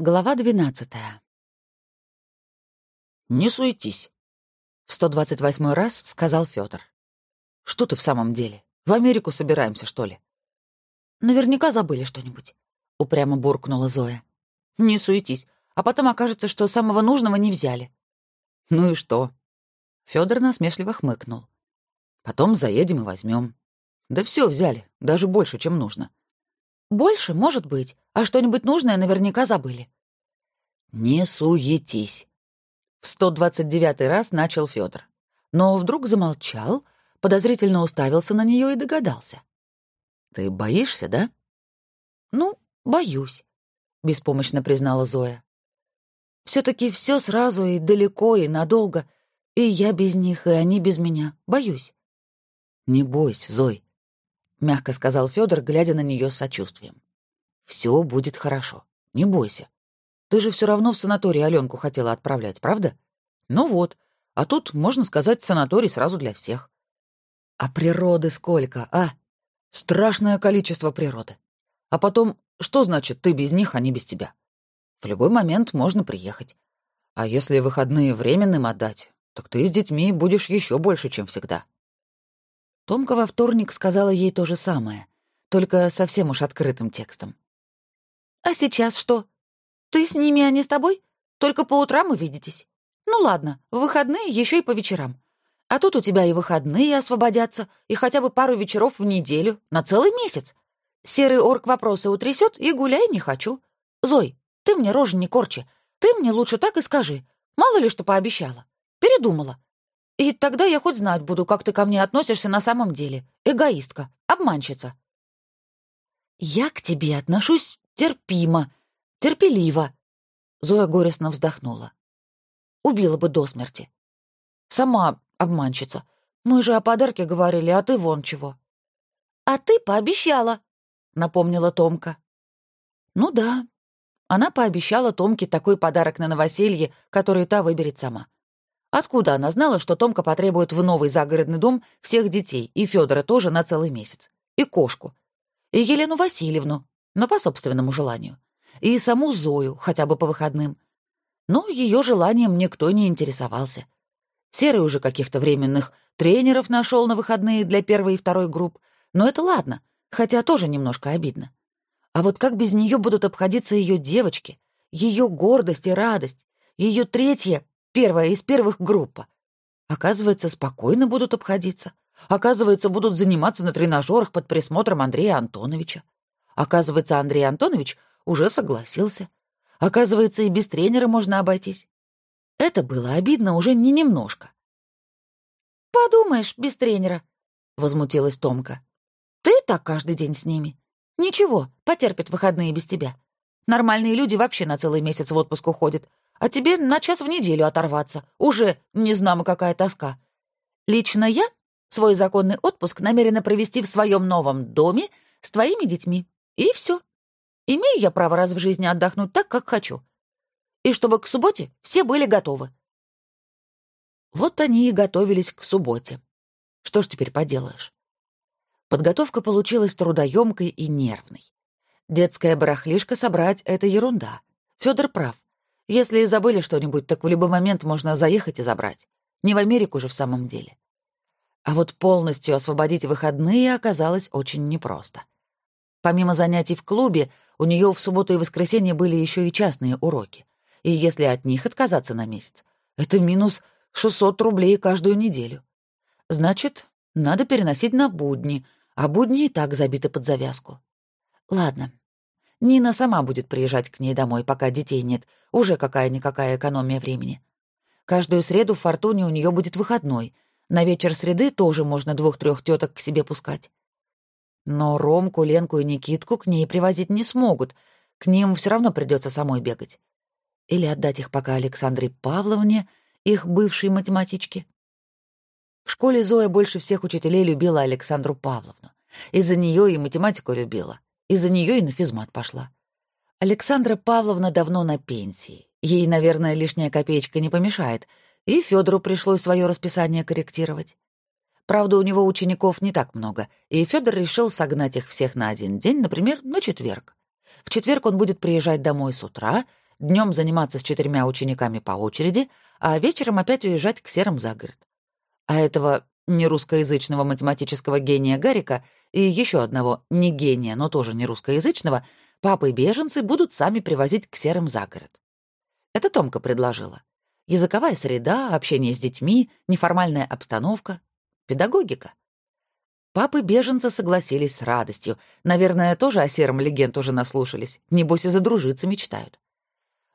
Глава двенадцатая. «Не суетись», — в 128 раз сказал Федор. «Что ты в самом деле? В Америку собираемся, что ли?» «Наверняка забыли что-нибудь», — упрямо буркнула Зоя. «Не суетись, а потом окажется, что самого нужного не взяли». «Ну и что?» Федор насмешливо хмыкнул. «Потом заедем и возьмем. Да все взяли, даже больше, чем нужно». «Больше, может быть, а что-нибудь нужное наверняка забыли». «Не суетись!» В 129 раз начал Федор, но вдруг замолчал, подозрительно уставился на нее и догадался. «Ты боишься, да?» «Ну, боюсь», — беспомощно признала Зоя. все таки все сразу и далеко, и надолго, и я без них, и они без меня. Боюсь». «Не бойся, Зой», — мягко сказал Федор, глядя на нее с сочувствием. Все будет хорошо. Не бойся. Ты же все равно в санаторий Аленку хотела отправлять, правда? Ну вот. А тут, можно сказать, санаторий сразу для всех. А природы сколько, а? Страшное количество природы. А потом, что значит ты без них, а не без тебя? В любой момент можно приехать. А если выходные временным отдать, так ты с детьми будешь еще больше, чем всегда. Томка во вторник сказала ей то же самое, только совсем уж открытым текстом. «А сейчас что? Ты с ними, а не с тобой? Только по утрам вы видитесь? Ну ладно, в выходные еще и по вечерам. А тут у тебя и выходные освободятся, и хотя бы пару вечеров в неделю, на целый месяц. Серый орк вопросы утрясет, и гуляй не хочу. Зой, ты мне рожи не корчи. Ты мне лучше так и скажи. Мало ли что пообещала. Передумала. И тогда я хоть знать буду, как ты ко мне относишься на самом деле. Эгоистка, обманщица. Я к тебе отношусь терпимо, терпеливо. Зоя горестно вздохнула. Убила бы до смерти. Сама обманщица. Мы же о подарке говорили, а ты вон чего. А ты пообещала, напомнила Томка. Ну да. Она пообещала Томке такой подарок на новоселье, который та выберет сама. Откуда она знала, что Томка потребует в новый загородный дом всех детей, и Федора тоже на целый месяц, и кошку, и Елену Васильевну, но по собственному желанию, и саму Зою, хотя бы по выходным. Но ее желанием никто не интересовался. Серый уже каких-то временных тренеров нашел на выходные для первой и второй групп, но это ладно, хотя тоже немножко обидно. А вот как без нее будут обходиться ее девочки, ее гордость и радость, ее третья первая из первых группа. Оказывается, спокойно будут обходиться. Оказывается, будут заниматься на тренажерах под присмотром Андрея Антоновича. Оказывается, Андрей Антонович уже согласился. Оказывается, и без тренера можно обойтись. Это было обидно уже не немножко. «Подумаешь, без тренера», — возмутилась Томка. «Ты так каждый день с ними. Ничего, потерпят выходные без тебя. Нормальные люди вообще на целый месяц в отпуск уходят, а тебе на час в неделю оторваться. Уже не знамо какая тоска. Лично я свой законный отпуск намерена провести в своем новом доме с твоими детьми. И все. Имею я право раз в жизни отдохнуть так, как хочу. И чтобы к субботе все были готовы. Вот они и готовились к субботе. Что ж теперь поделаешь? Подготовка получилась трудоемкой и нервной. Детская барахлишка собрать — это ерунда. Федор прав. Если и забыли что-нибудь, так в любой момент можно заехать и забрать. Не в Америку же в самом деле. А вот полностью освободить выходные оказалось очень непросто. Помимо занятий в клубе, у нее в субботу и воскресенье были еще и частные уроки. И если от них отказаться на месяц, это минус 600 рублей каждую неделю. Значит, надо переносить на будни, а будни и так забиты под завязку. Ладно, Нина сама будет приезжать к ней домой, пока детей нет. Уже какая-никакая экономия времени. Каждую среду в Фортуне у нее будет выходной. На вечер среды тоже можно двух-трех теток к себе пускать. Но Ромку, Ленку и Никитку к ней привозить не смогут. К ним все равно придется самой бегать. Или отдать их пока Александре Павловне, их бывшей математичке. В школе Зоя больше всех учителей любила Александру Павловну. Из-за нее и математику любила. Из-за нее и на физмат пошла. Александра Павловна давно на пенсии. Ей, наверное, лишняя копеечка не помешает, и Федору пришлось свое расписание корректировать. Правда, у него учеников не так много, и Федор решил согнать их всех на один день, например, на четверг. В четверг он будет приезжать домой с утра, днем заниматься с четырьмя учениками по очереди, а вечером опять уезжать к серым за город. А этого нерусскоязычного математического гения Гарика и еще одного не гения, но тоже не русскоязычного, папы-беженцы будут сами привозить к серым за город. Это Томка предложила. Языковая среда, общение с детьми, неформальная обстановка, педагогика. Папы-беженцы согласились с радостью. Наверное, тоже о сером легенд уже наслушались. Небось, и задружиться мечтают.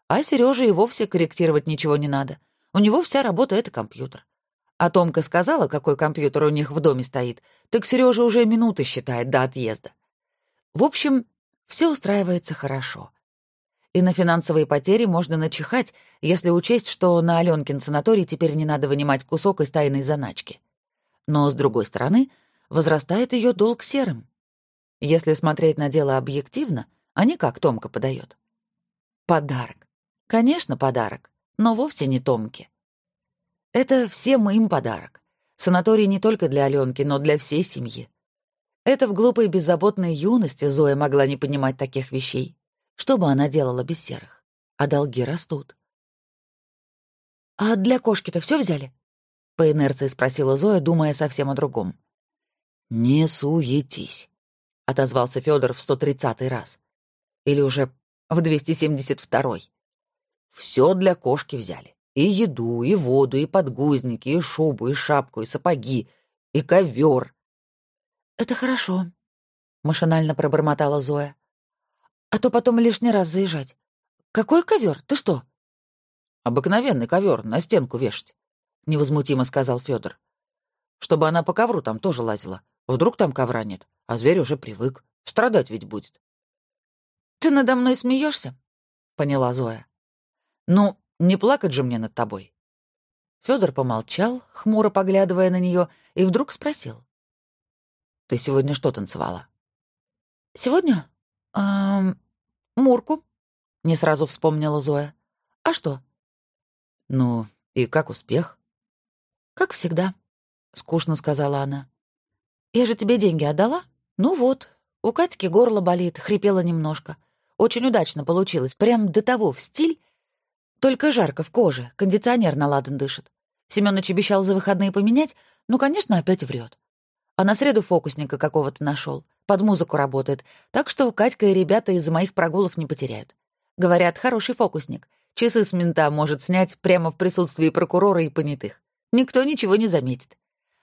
А Сереже и вовсе корректировать ничего не надо. У него вся работа — это компьютер. А Томка сказала, какой компьютер у них в доме стоит, так Сережа уже минуты считает до отъезда. В общем, все устраивается хорошо. И на финансовые потери можно начихать, если учесть, что на Аленкин санаторий теперь не надо вынимать кусок из тайной заначки. Но, с другой стороны, возрастает ее долг серым. Если смотреть на дело объективно, а не как Томка подает. Подарок. Конечно, подарок, но вовсе не Томке. Это всем им подарок. Санаторий не только для Аленки, но для всей семьи. Это в глупой беззаботной юности Зоя могла не понимать таких вещей. Что бы она делала без серых? А долги растут. «А для кошки-то все взяли?» — по инерции спросила Зоя, думая совсем о другом. «Не суетись», — отозвался Федор в 130-й раз. Или уже в 272-й. Все для кошки взяли. И еду, и воду, и подгузники, и шубу, и шапку, и сапоги, и ковер. «Это хорошо», — машинально пробормотала Зоя. «А то потом лишний раз заезжать. Какой ковер? Ты что?» «Обыкновенный ковер, на стенку вешать», — невозмутимо сказал Федор. «Чтобы она по ковру там тоже лазила. Вдруг там ковра нет, а зверь уже привык. Страдать ведь будет». «Ты надо мной смеешься? поняла Зоя. «Ну, не плакать же мне над тобой». Федор помолчал, хмуро поглядывая на нее, и вдруг спросил. «Ты сегодня что танцевала?» «Сегодня? Эм, Мурку», — не сразу вспомнила Зоя. «А что?» «Ну, и как успех?» «Как всегда», — скучно сказала она. «Я же тебе деньги отдала? Ну вот, у Катьки горло болит, хрипела немножко. Очень удачно получилось, прям до того в стиль, только жарко в коже, кондиционер на ладан дышит. Семёныч обещал за выходные поменять, ну, конечно, опять врет. А на среду фокусника какого-то нашел, под музыку работает, так что Катька и ребята из-за моих прогулов не потеряют. Говорят, хороший фокусник. Часы с мента может снять прямо в присутствии прокурора и понятых. Никто ничего не заметит.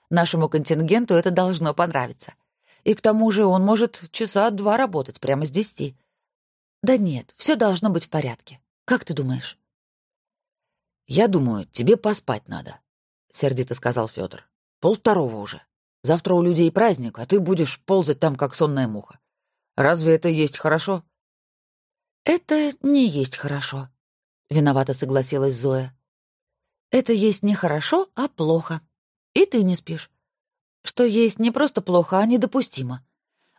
Нашему контингенту это должно понравиться. И к тому же он может часа два работать прямо с десяти. Да нет, все должно быть в порядке. Как ты думаешь? «Я думаю, тебе поспать надо», — сердито сказал Федор. «Пол второго уже. Завтра у людей праздник, а ты будешь ползать там, как сонная муха. Разве это есть хорошо?» «Это не есть хорошо», — виновато согласилась Зоя. «Это есть не хорошо, а плохо. И ты не спишь. Что есть не просто плохо, а недопустимо.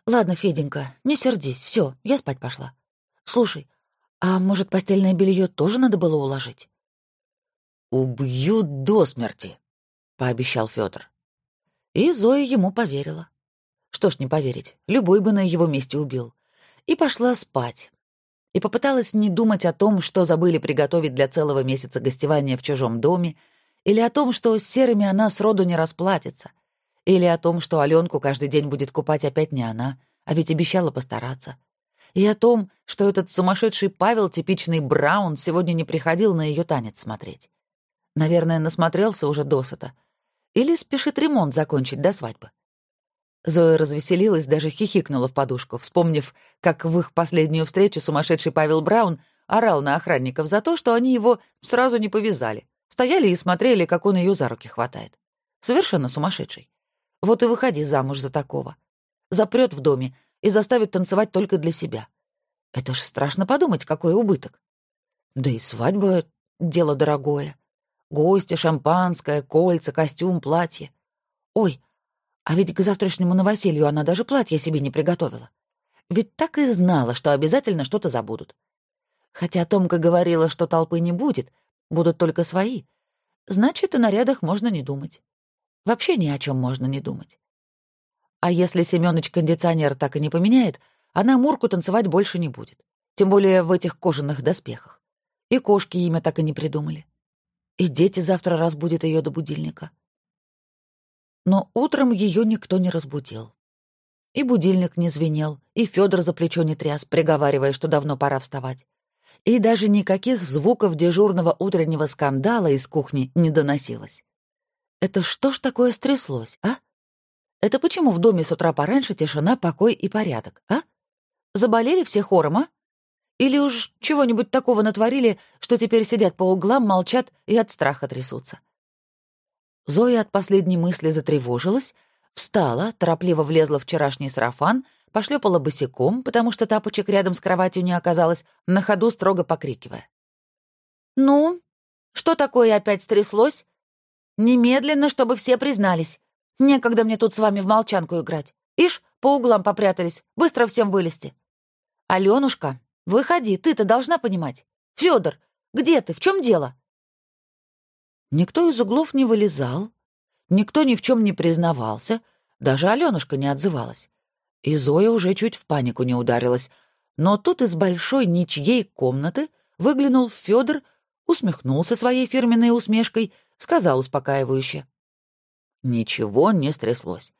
Ладно, Феденька, не сердись, все, я спать пошла. Слушай, а может, постельное белье тоже надо было уложить?» «Убью до смерти», — пообещал Федор. И Зоя ему поверила. Что ж не поверить, любой бы на его месте убил. И пошла спать. И попыталась не думать о том, что забыли приготовить для целого месяца гостевания в чужом доме, или о том, что с серыми она сроду не расплатится, или о том, что Аленку каждый день будет купать опять не она, а ведь обещала постараться, и о том, что этот сумасшедший Павел, типичный Браун, сегодня не приходил на ее танец смотреть. Наверное, насмотрелся уже досыта. Или спешит ремонт закончить до свадьбы. Зоя развеселилась, даже хихикнула в подушку, вспомнив, как в их последнюю встречу сумасшедший Павел Браун орал на охранников за то, что они его сразу не повязали. Стояли и смотрели, как он ее за руки хватает. Совершенно сумасшедший. Вот и выходи замуж за такого. Запрет в доме и заставит танцевать только для себя. Это ж страшно подумать, какой убыток. Да и свадьба — дело дорогое. Гости, шампанское, кольца, костюм, платье. Ой, а ведь к завтрашнему новоселью она даже платье себе не приготовила. Ведь так и знала, что обязательно что-то забудут. Хотя Томка говорила, что толпы не будет, будут только свои. Значит, о нарядах можно не думать. Вообще ни о чем можно не думать. А если Семёныч кондиционер так и не поменяет, она Мурку танцевать больше не будет. Тем более в этих кожаных доспехах. И кошки имя так и не придумали. И дети завтра разбудят ее до будильника. Но утром ее никто не разбудил. И будильник не звенел, и Федор за плечо не тряс, приговаривая, что давно пора вставать. И даже никаких звуков дежурного утреннего скандала из кухни не доносилось. Это что ж такое стряслось, а? Это почему в доме с утра пораньше тишина, покой и порядок, а? Заболели все хором, а? Или уж чего-нибудь такого натворили, что теперь сидят по углам, молчат и от страха трясутся? Зоя от последней мысли затревожилась, Встала, торопливо влезла в вчерашний сарафан, пошлепала босиком, потому что тапочек рядом с кроватью не оказалось, на ходу строго покрикивая. «Ну, что такое опять стряслось? Немедленно, чтобы все признались. Некогда мне тут с вами в молчанку играть. Ишь, по углам попрятались, быстро всем вылезти. Алёнушка, выходи, ты-то должна понимать. Фёдор, где ты, в чем дело?» Никто из углов не вылезал, Никто ни в чем не признавался, даже Аленушка не отзывалась. И Зоя уже чуть в панику не ударилась. Но тут из большой ничьей комнаты выглянул Федор, усмехнулся своей фирменной усмешкой, сказал успокаивающе. «Ничего не стряслось.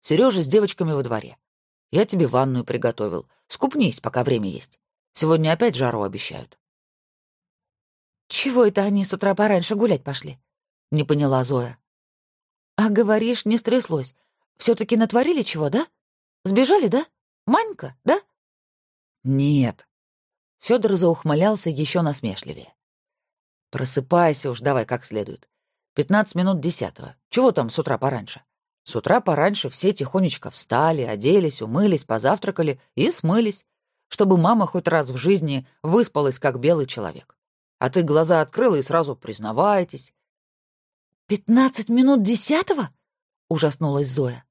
Сережа с девочками во дворе. Я тебе ванную приготовил. Скупнись, пока время есть. Сегодня опять жару обещают». «Чего это они с утра пораньше гулять пошли?» — не поняла Зоя. А говоришь, не стряслось. все таки натворили чего, да? Сбежали, да? Манька, да? Нет. Федор заухмылялся еще насмешливее. Просыпайся уж давай как следует. Пятнадцать минут десятого. Чего там с утра пораньше? С утра пораньше все тихонечко встали, оделись, умылись, позавтракали и смылись, чтобы мама хоть раз в жизни выспалась, как белый человек. А ты глаза открыла и сразу признавайтесь. «Пятнадцать минут десятого?» — ужаснулась Зоя.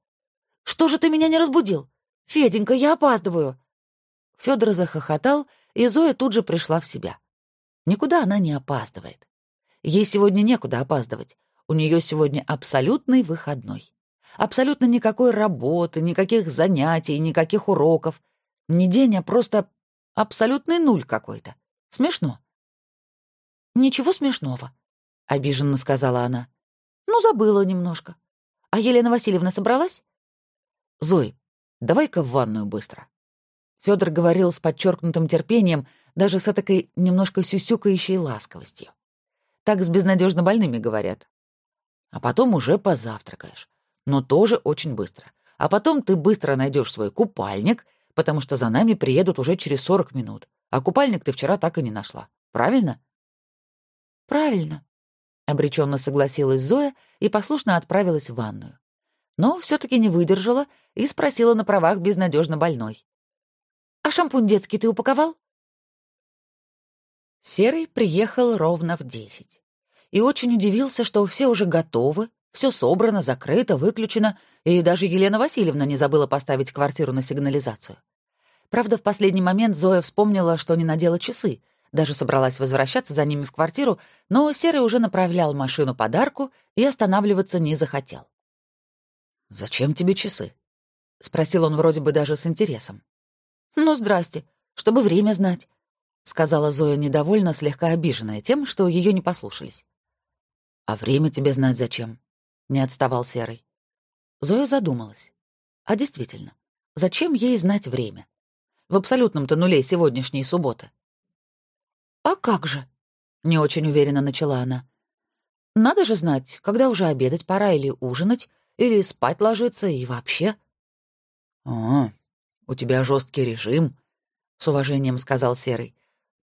«Что же ты меня не разбудил? Феденька, я опаздываю!» Федор захохотал, и Зоя тут же пришла в себя. Никуда она не опаздывает. Ей сегодня некуда опаздывать. У нее сегодня абсолютный выходной. Абсолютно никакой работы, никаких занятий, никаких уроков. Не день, а просто абсолютный нуль какой-то. Смешно. «Ничего смешного», — обиженно сказала она. Ну, забыла немножко. А Елена Васильевна собралась? Зой, давай-ка в ванную быстро. Федор говорил с подчеркнутым терпением, даже с такой немножко сюсюкающей ласковостью. Так с безнадежно больными говорят. А потом уже позавтракаешь. Но тоже очень быстро. А потом ты быстро найдешь свой купальник, потому что за нами приедут уже через 40 минут. А купальник ты вчера так и не нашла. Правильно? Правильно, Обреченно согласилась Зоя и послушно отправилась в ванную. Но все таки не выдержала и спросила на правах безнадежно больной. «А шампунь детский ты упаковал?» Серый приехал ровно в десять. И очень удивился, что все уже готовы, все собрано, закрыто, выключено, и даже Елена Васильевна не забыла поставить квартиру на сигнализацию. Правда, в последний момент Зоя вспомнила, что не надела часы, даже собралась возвращаться за ними в квартиру, но Серый уже направлял машину подарку и останавливаться не захотел. «Зачем тебе часы?» — спросил он вроде бы даже с интересом. «Ну, здрасте, чтобы время знать», — сказала Зоя недовольно, слегка обиженная тем, что ее не послушались. «А время тебе знать зачем?» — не отставал Серый. Зоя задумалась. А действительно, зачем ей знать время? В абсолютном-то нуле сегодняшней субботы. «А как же?» — не очень уверенно начала она. «Надо же знать, когда уже обедать пора или ужинать, или спать ложиться и вообще». «А, у тебя жесткий режим», — с уважением сказал Серый.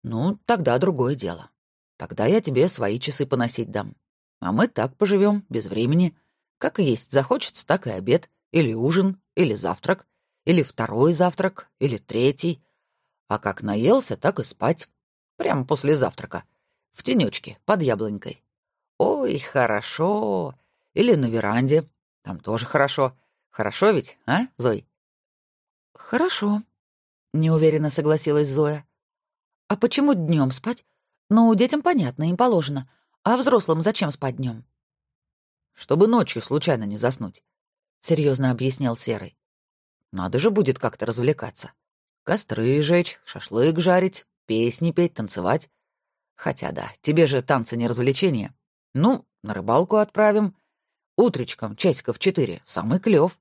«Ну, тогда другое дело. Тогда я тебе свои часы поносить дам. А мы так поживем, без времени. Как и есть захочется, так и обед, или ужин, или завтрак, или второй завтрак, или третий. А как наелся, так и спать. Прямо после завтрака. В тенечке, под яблонькой. Ой, хорошо. Или на веранде. Там тоже хорошо. Хорошо ведь, а, Зой? Хорошо, неуверенно согласилась Зоя. А почему днем спать? Ну, детям понятно, им положено. А взрослым зачем спать днем? Чтобы ночью случайно не заснуть, серьезно объяснял Серый. Надо же будет как-то развлекаться. Костры жечь, шашлык жарить, Песни петь, танцевать. Хотя да, тебе же танцы не развлечения. Ну, на рыбалку отправим. Утречком, часиков четыре, самый клев.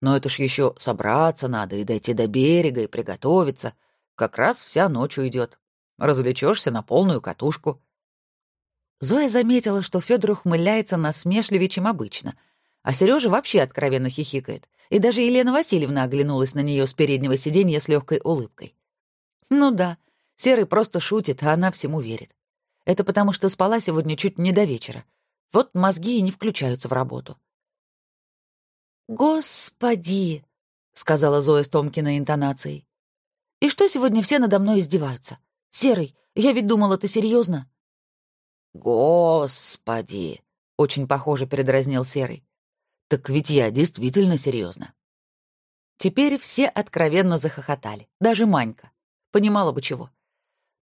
Но это ж еще собраться надо и дойти до берега, и приготовиться. Как раз вся ночь уйдет. Развлечешься на полную катушку. Зоя заметила, что Федор ухмыляется насмешливее, чем обычно, а Сережа вообще откровенно хихикает, и даже Елена Васильевна оглянулась на нее с переднего сиденья с легкой улыбкой. Ну да, Серый просто шутит, а она всему верит. Это потому, что спала сегодня чуть не до вечера. Вот мозги и не включаются в работу. «Господи!» — сказала Зоя с Томкиной интонацией. «И что сегодня все надо мной издеваются? Серый, я ведь думала, ты серьезно. «Господи!» — очень похоже передразнил Серый. «Так ведь я действительно серьезно. Теперь все откровенно захохотали, даже Манька. Понимала бы чего.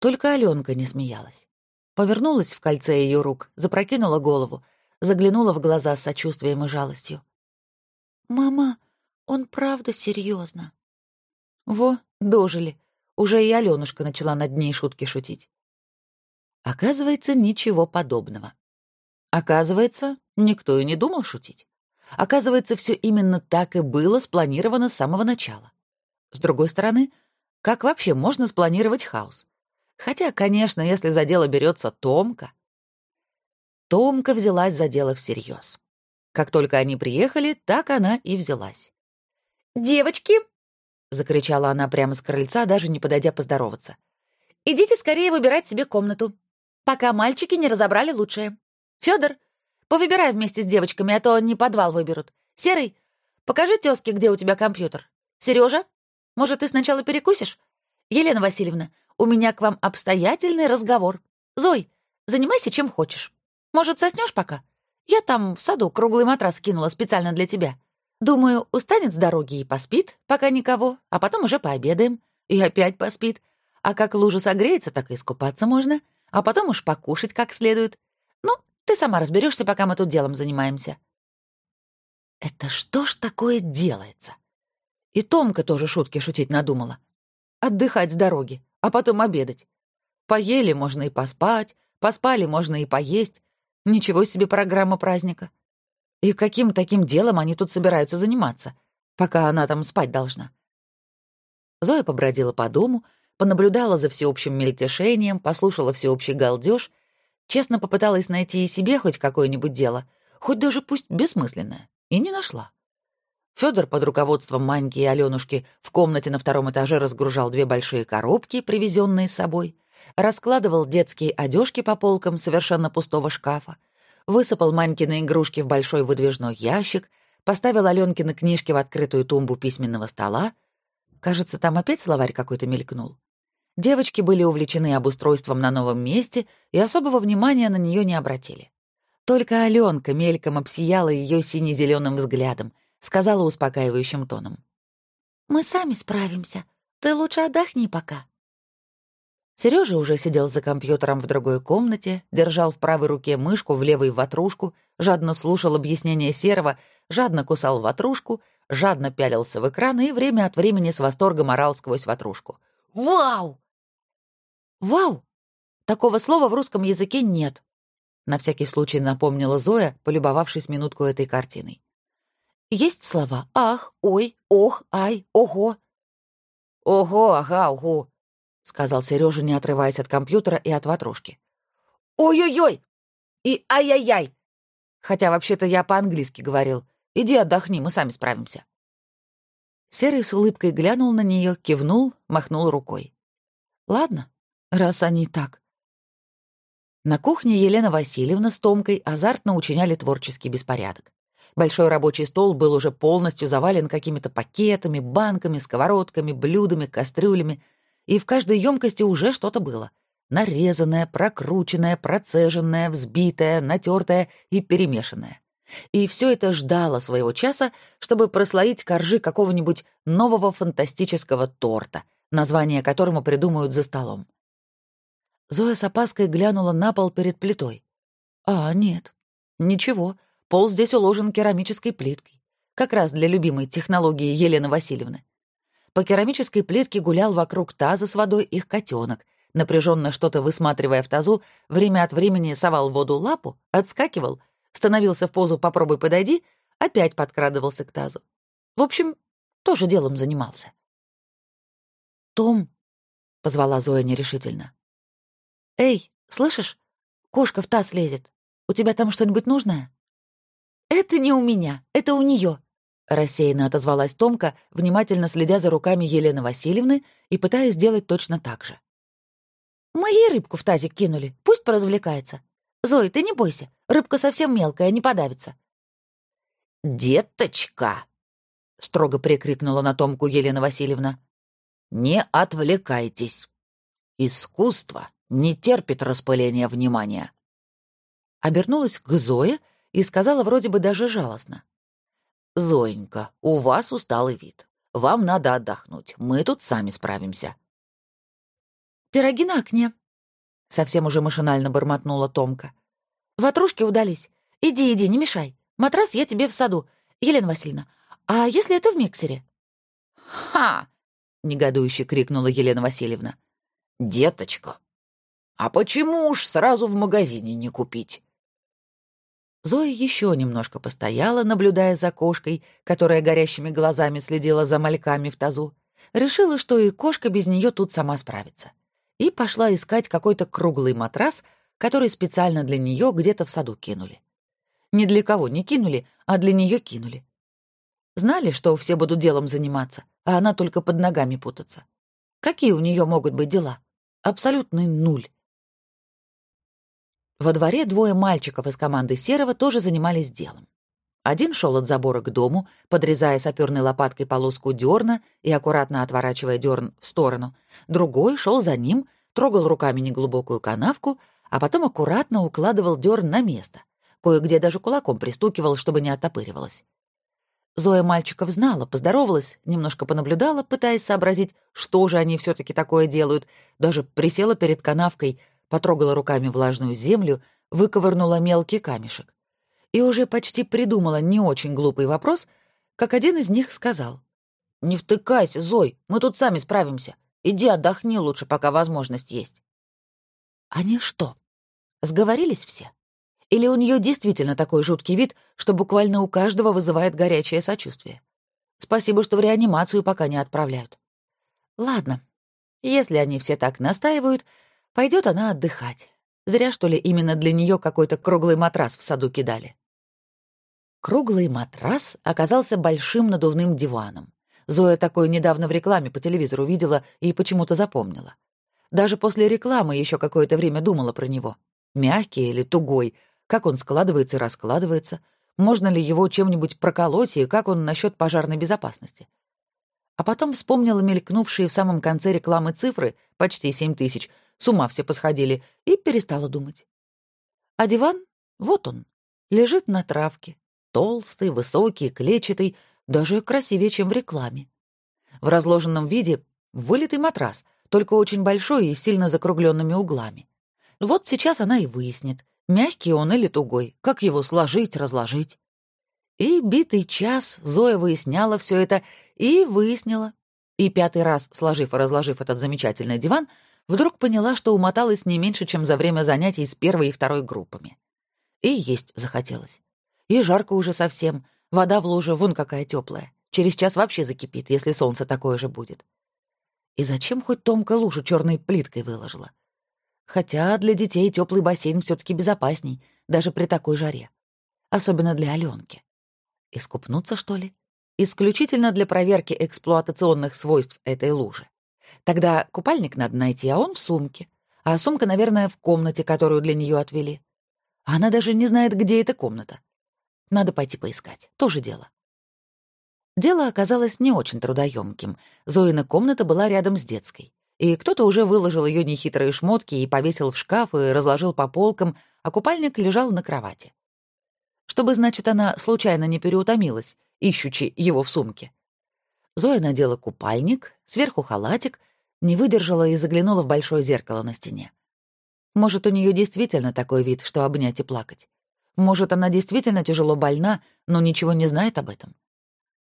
Только Аленка не смеялась. Повернулась в кольце ее рук, запрокинула голову, заглянула в глаза с сочувствием и жалостью. «Мама, он правда серьезно. Во, дожили. Уже и Аленушка начала над ней шутки шутить. Оказывается, ничего подобного. Оказывается, никто и не думал шутить. Оказывается, все именно так и было спланировано с самого начала. С другой стороны, как вообще можно спланировать хаос? Хотя, конечно, если за дело берется Томка. Томка взялась за дело всерьез. Как только они приехали, так она и взялась. «Девочки!» — закричала она прямо с крыльца, даже не подойдя поздороваться. «Идите скорее выбирать себе комнату, пока мальчики не разобрали лучшее. Федор, повыбирай вместе с девочками, а то они подвал выберут. Серый, покажи тёзке, где у тебя компьютер. Сережа, может, ты сначала перекусишь? Елена Васильевна, у меня к вам обстоятельный разговор. Зой, занимайся чем хочешь. Может, соснешь пока? Я там в саду круглый матрас кинула специально для тебя. Думаю, устанет с дороги и поспит, пока никого, а потом уже пообедаем. И опять поспит. А как лужа согреется, так и искупаться можно. А потом уж покушать как следует. Ну, ты сама разберешься, пока мы тут делом занимаемся. Это что ж такое делается? И Томка тоже шутки шутить надумала. Отдыхать с дороги а потом обедать. Поели можно и поспать, поспали можно и поесть. Ничего себе программа праздника. И каким таким делом они тут собираются заниматься, пока она там спать должна? Зоя побродила по дому, понаблюдала за всеобщим мельтешением, послушала всеобщий галдеж, честно попыталась найти и себе хоть какое-нибудь дело, хоть даже пусть бессмысленное, и не нашла. Федор под руководством Маньки и Алёнушки в комнате на втором этаже разгружал две большие коробки, привезенные с собой, раскладывал детские одежки по полкам совершенно пустого шкафа, высыпал Манькины игрушки в большой выдвижной ящик, поставил Алёнкины книжки в открытую тумбу письменного стола. Кажется, там опять словарь какой-то мелькнул. Девочки были увлечены обустройством на новом месте и особого внимания на нее не обратили. Только Алёнка мельком обсияла ее сине-зеленым взглядом — сказала успокаивающим тоном. «Мы сами справимся. Ты лучше отдохни пока». Сережа уже сидел за компьютером в другой комнате, держал в правой руке мышку, в левой — ватрушку, жадно слушал объяснения Серого, жадно кусал ватрушку, жадно пялился в экран и время от времени с восторгом орал сквозь ватрушку. «Вау!» «Вау!» Такого слова в русском языке нет. На всякий случай напомнила Зоя, полюбовавшись минутку этой картиной. Есть слова «ах», «ой», «ох», «ай», «ого». «Ого, ага, ого», — сказал Сережа, не отрываясь от компьютера и от ватрушки. «Ой-ой-ой!» и «ай-яй-яй!» Хотя вообще-то я по-английски говорил. Иди отдохни, мы сами справимся. Серый с улыбкой глянул на нее, кивнул, махнул рукой. Ладно, раз они так. На кухне Елена Васильевна с Томкой азартно учиняли творческий беспорядок. Большой рабочий стол был уже полностью завален какими-то пакетами, банками, сковородками, блюдами, кастрюлями, и в каждой емкости уже что-то было. Нарезанное, прокрученное, процеженное, взбитое, натертое и перемешанное. И все это ждало своего часа, чтобы прослоить коржи какого-нибудь нового фантастического торта, название которому придумают за столом. Зоя с опаской глянула на пол перед плитой. А, нет, ничего, Пол здесь уложен керамической плиткой. Как раз для любимой технологии Елены Васильевны. По керамической плитке гулял вокруг таза с водой их котенок, напряженно что-то высматривая в тазу, время от времени совал воду лапу, отскакивал, становился в позу «попробуй подойди», опять подкрадывался к тазу. В общем, тоже делом занимался. «Том», — позвала Зоя нерешительно. «Эй, слышишь? Кошка в таз лезет. У тебя там что-нибудь нужное?» «Это не у меня, это у нее, рассеянно отозвалась Томка, внимательно следя за руками Елены Васильевны и пытаясь сделать точно так же. «Мы ей рыбку в тазик кинули, пусть поразвлекается. Зоя, ты не бойся, рыбка совсем мелкая, не подавится». «Деточка!» — строго прикрикнула на Томку Елена Васильевна. «Не отвлекайтесь. Искусство не терпит распыления внимания». Обернулась к Зое и сказала вроде бы даже жалостно. «Зоенька, у вас усталый вид. Вам надо отдохнуть. Мы тут сами справимся». «Пироги на окне», — совсем уже машинально бормотнула Томка. «Ватрушки удались. Иди, иди, не мешай. Матрас я тебе в саду. Елена Васильевна, а если это в миксере?» «Ха!» — негодующе крикнула Елена Васильевна. «Деточка, а почему уж сразу в магазине не купить?» Зоя еще немножко постояла, наблюдая за кошкой, которая горящими глазами следила за мальками в тазу. Решила, что и кошка без нее тут сама справится. И пошла искать какой-то круглый матрас, который специально для нее где-то в саду кинули. Ни для кого не кинули, а для нее кинули. Знали, что все будут делом заниматься, а она только под ногами путаться. Какие у нее могут быть дела? Абсолютный нуль. Во дворе двое мальчиков из команды Серого тоже занимались делом. Один шел от забора к дому, подрезая саперной лопаткой полоску дерна и аккуратно отворачивая дерн в сторону. Другой шел за ним, трогал руками неглубокую канавку, а потом аккуратно укладывал дерн на место. Кое-где даже кулаком пристукивал, чтобы не оттопыривалось. Зоя мальчиков знала, поздоровалась, немножко понаблюдала, пытаясь сообразить, что же они все таки такое делают, даже присела перед канавкой — потрогала руками влажную землю, выковырнула мелкий камешек. И уже почти придумала не очень глупый вопрос, как один из них сказал. «Не втыкайся, Зой, мы тут сами справимся. Иди отдохни лучше, пока возможность есть». Они что, сговорились все? Или у нее действительно такой жуткий вид, что буквально у каждого вызывает горячее сочувствие? Спасибо, что в реанимацию пока не отправляют. Ладно, если они все так настаивают, Пойдет она отдыхать. Зря, что ли, именно для нее какой-то круглый матрас в саду кидали. Круглый матрас оказался большим надувным диваном. Зоя такой недавно в рекламе по телевизору видела и почему-то запомнила. Даже после рекламы еще какое-то время думала про него. Мягкий или тугой, как он складывается и раскладывается, можно ли его чем-нибудь проколоть и как он насчет пожарной безопасности. А потом вспомнила мелькнувшие в самом конце рекламы цифры, почти семь тысяч, с ума все посходили, и перестала думать. А диван, вот он, лежит на травке, толстый, высокий, клетчатый, даже красивее, чем в рекламе. В разложенном виде вылитый матрас, только очень большой и сильно закругленными углами. Вот сейчас она и выяснит, мягкий он или тугой, как его сложить, разложить. И битый час Зоя выясняла все это и выяснила. И пятый раз, сложив и разложив этот замечательный диван, вдруг поняла, что умоталась не меньше, чем за время занятий с первой и второй группами. И есть захотелось. И жарко уже совсем, вода в луже вон какая теплая. Через час вообще закипит, если солнце такое же будет. И зачем хоть Томка лужу черной плиткой выложила? Хотя для детей теплый бассейн все таки безопасней, даже при такой жаре. Особенно для Аленки. Искупнуться, что ли? Исключительно для проверки эксплуатационных свойств этой лужи. Тогда купальник надо найти, а он в сумке. А сумка, наверное, в комнате, которую для нее отвели. Она даже не знает, где эта комната. Надо пойти поискать. Тоже дело. Дело оказалось не очень трудоемким. Зоина комната была рядом с детской. И кто-то уже выложил ее нехитрые шмотки и повесил в шкаф и разложил по полкам, а купальник лежал на кровати. Чтобы, значит, она случайно не переутомилась, ищучи его в сумке. Зоя надела купальник, сверху халатик, не выдержала и заглянула в большое зеркало на стене. Может, у нее действительно такой вид, что обнять и плакать. Может, она действительно тяжело больна, но ничего не знает об этом.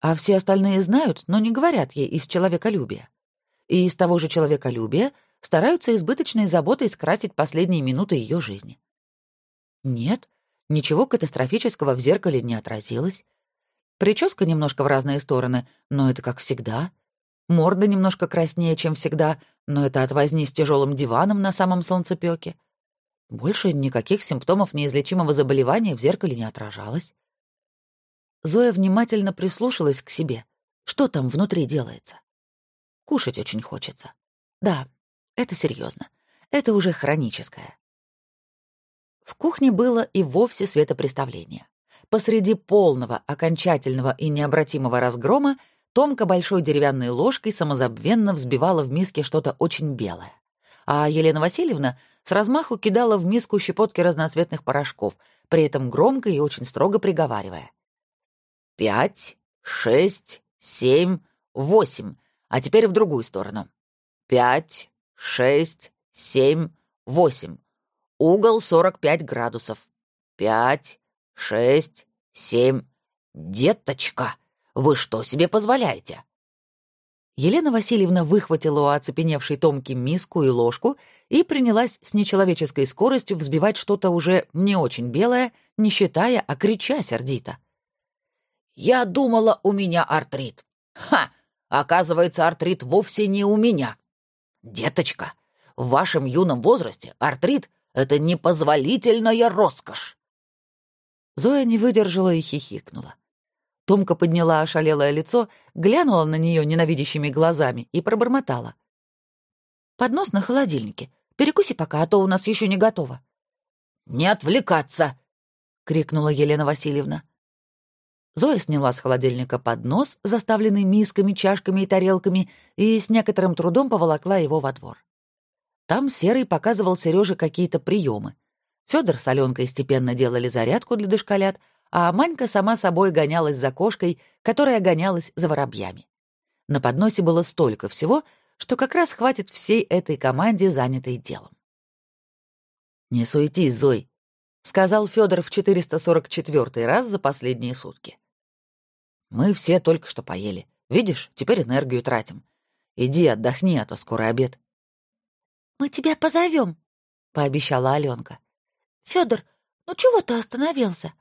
А все остальные знают, но не говорят ей из человеколюбия. И из того же человеколюбия стараются избыточной заботой скрасить последние минуты ее жизни. Нет, ничего катастрофического в зеркале не отразилось. Прическа немножко в разные стороны, но это как всегда. Морда немножко краснее, чем всегда, но это от возни с тяжелым диваном на самом солнцепёке. Больше никаких симптомов неизлечимого заболевания в зеркале не отражалось. Зоя внимательно прислушалась к себе. Что там внутри делается? Кушать очень хочется. Да, это серьезно. Это уже хроническое. В кухне было и вовсе светопреставление. Посреди полного, окончательного и необратимого разгрома Томка большой деревянной ложкой самозабвенно взбивала в миске что-то очень белое. А Елена Васильевна с размаху кидала в миску щепотки разноцветных порошков, при этом громко и очень строго приговаривая. «Пять, шесть, семь, восемь. А теперь в другую сторону. Пять, шесть, семь, восемь. Угол сорок пять градусов. Пять, шесть, семь. Деточка, вы что себе позволяете?» Елена Васильевна выхватила у оцепеневшей Томки миску и ложку и принялась с нечеловеческой скоростью взбивать что-то уже не очень белое, не считая, а крича сердито. «Я думала, у меня артрит. Ха! Оказывается, артрит вовсе не у меня. Деточка, в вашем юном возрасте артрит — это непозволительная роскошь!» Зоя не выдержала и хихикнула. Томка подняла ошалелое лицо, глянула на нее ненавидящими глазами и пробормотала. «Поднос на холодильнике. Перекуси пока, а то у нас еще не готово». «Не отвлекаться!» — крикнула Елена Васильевна. Зоя сняла с холодильника поднос, заставленный мисками, чашками и тарелками, и с некоторым трудом поволокла его во двор. Там Серый показывал Сереже какие-то приемы. Федор с Аленкой степенно делали зарядку для дошколят, а Манька сама собой гонялась за кошкой, которая гонялась за воробьями. На подносе было столько всего, что как раз хватит всей этой команде, занятой делом. «Не суетись, Зой», — сказал Федор в 444 раз за последние сутки. «Мы все только что поели. Видишь, теперь энергию тратим. Иди отдохни, а то скоро обед». «Мы тебя позовем, пообещала Аленка. Федор, ну чего ты остановился?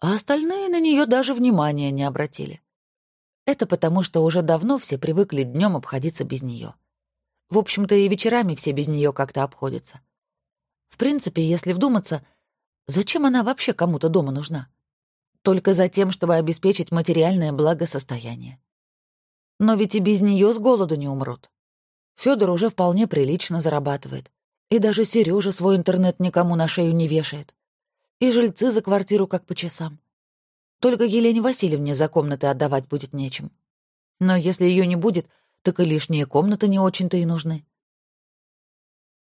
а остальные на нее даже внимания не обратили. Это потому, что уже давно все привыкли днем обходиться без нее. В общем-то, и вечерами все без нее как-то обходятся. В принципе, если вдуматься, зачем она вообще кому-то дома нужна? Только за тем, чтобы обеспечить материальное благосостояние. Но ведь и без нее с голоду не умрут. Федор уже вполне прилично зарабатывает. И даже Сережа свой интернет никому на шею не вешает и жильцы за квартиру как по часам. Только Елене Васильевне за комнаты отдавать будет нечем. Но если ее не будет, так и лишние комнаты не очень-то и нужны.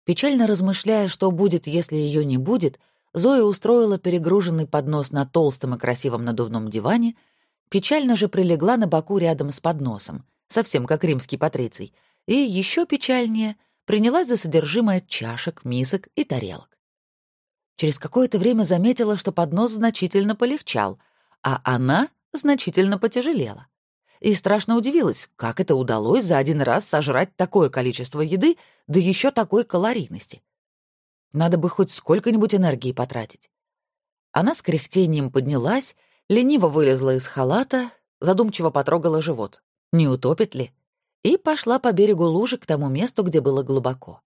Печально размышляя, что будет, если ее не будет, Зоя устроила перегруженный поднос на толстом и красивом надувном диване, печально же прилегла на боку рядом с подносом, совсем как римский патриций, и еще печальнее принялась за содержимое чашек, мисок и тарелок. Через какое-то время заметила, что поднос значительно полегчал, а она значительно потяжелела. И страшно удивилась, как это удалось за один раз сожрать такое количество еды, да еще такой калорийности. Надо бы хоть сколько-нибудь энергии потратить. Она с кряхтением поднялась, лениво вылезла из халата, задумчиво потрогала живот. Не утопит ли? И пошла по берегу лужи к тому месту, где было глубоко.